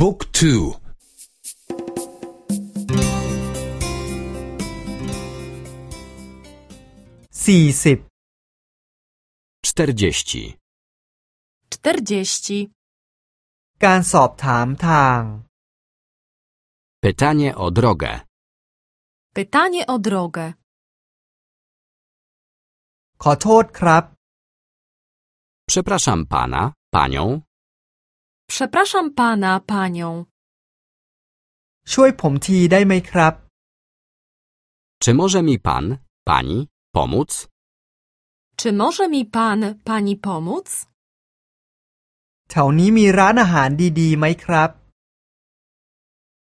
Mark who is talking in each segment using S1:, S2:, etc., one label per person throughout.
S1: บุ๊กทู
S2: สี่สิบ
S1: czterdzieści
S3: czterdzieści
S2: การสอบถามทาง
S1: pytanie o drogę
S3: pytanie o drogę
S2: ขอโทษครับ
S1: przepraszam pana panią
S3: przepraszam pana panią
S2: ช่วยผมทีได้ไหมครับ
S1: czy może mi pan pani pomóc
S3: czy może mi pan pani pomóc
S2: แถวนี้มีร้านอาหารดีๆไหมครับ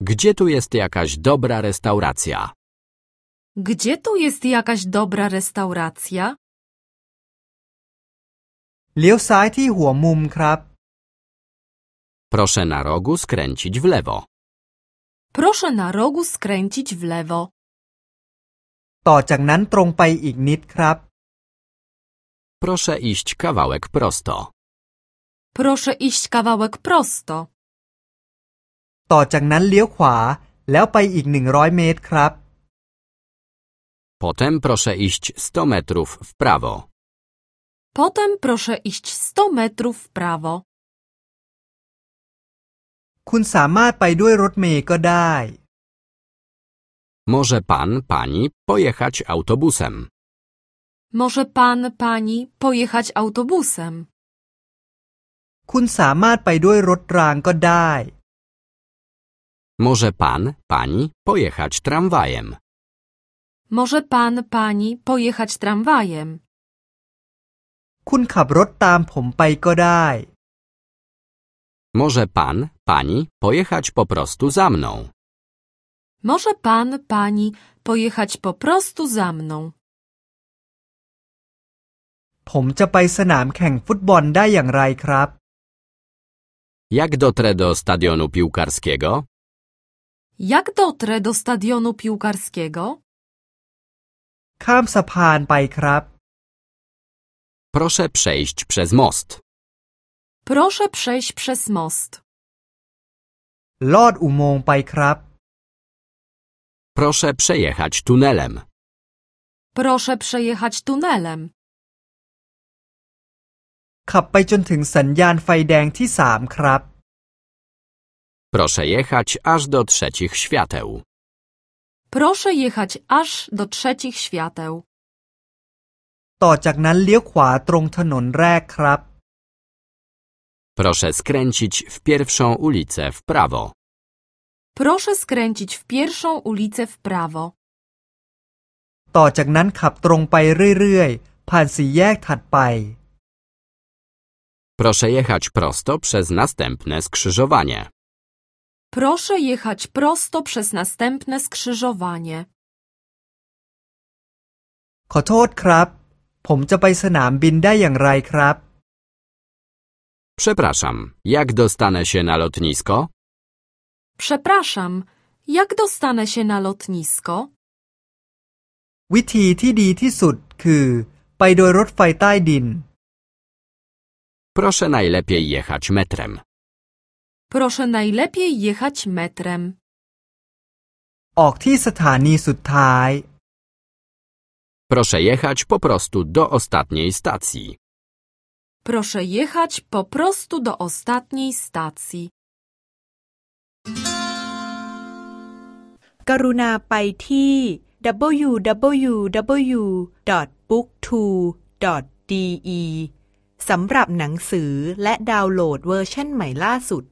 S1: gdzie tu jest jakaś dobra restauracja
S3: gdzie tu jest jakaś dobra restauracja
S2: เลี้ยวซ้ายที่หัวมุมครับ
S1: proszę na rogu skręcić w lewo
S3: proszę na rogu skręcić w lewo
S2: ต่อจากนั้นตรงไปอีกนิดครับ
S1: proszę iść kawałek prosto
S3: proszę iść kawałek prosto
S2: ต่อจากนั้นเลี้ยวขวาแล้วไปอีกหนึ่งร้อยเมตรครับ
S1: potem proszę iść 100 metrów w prawo
S3: potem proszę iść 100 metrów w prawo
S2: คุณสามารถไปด้วยรถเมล์ก็ได้
S1: może pan pani pojechać autobusem
S3: może pan pani pojechać autobusem
S2: คุณสามารถไปด้วยรถรางก็ได้
S1: może pan pani pojechać tramwajem
S3: może pan pani pojechać tramwajem
S2: คุณขับรถตามผมไปก็ได้
S1: może pan pani pojechać po prostu za mną
S3: może pan pani pojechać po prostu za mną
S2: ผมจะไปสนามแข่งฟุตบอลได้อย่างไรครับ
S1: Jak dotrę do stadionu piłkarskiego?
S3: jak dotrę do stadionu piłkarskiego
S2: ข้ามสะพานไปครับ
S1: Proszę przejść przez most.
S3: proszę przejść przez most
S2: ลอดอุโมงค์ไปครับ
S1: Proszę przejechać tunelem.
S3: proszę przejechać tunelem
S2: ขับไปจนถึงสัญญาณไฟแดงที่สามครับ
S1: Proszę jechać aż do trzecich świateł.
S3: proszę jechać aż do trzecich świateł
S2: ต่อจากนั้นเลี้ยวขวาตรงถนนแรกครับ
S1: Proszę skręcić w pierwszą ulicę w prawo.
S3: proszę skręcić w pierwszą ulicę w prawo
S2: ต่อจากนั้นขับตรงไปเรื่อยๆ ผ่านสี่แยกถัดไป
S1: Proszę jechać prosto przez następne skrzyżowanie.
S3: proszę jechać prosto przez następne skrzyżowanie
S2: ขอโทษครับ ผมจะไปสนามบินได้อย่างไรครับ
S1: Przepraszam, jak dostanę się na lotnisko?
S3: przepraszam jak dostanę się na lotnisko
S2: วิธีที่ดีที่สุดคือ ไปโดยรถไฟใต้ดิน
S1: Proszę najlepiej jechać metrem.
S3: proszę najlepiej jechać metrem
S2: ออกที่สถานีสุดท้าย
S1: Proszę jechać po prostu do ostatniej stacji.
S3: Proszę jechać po prostu do ostatniej stacji
S4: กรุณาไปที่ www.booktwo.de สำหรับหนังสือและดาวน์โหลดเวอร์ชันใหม่ล่าสุด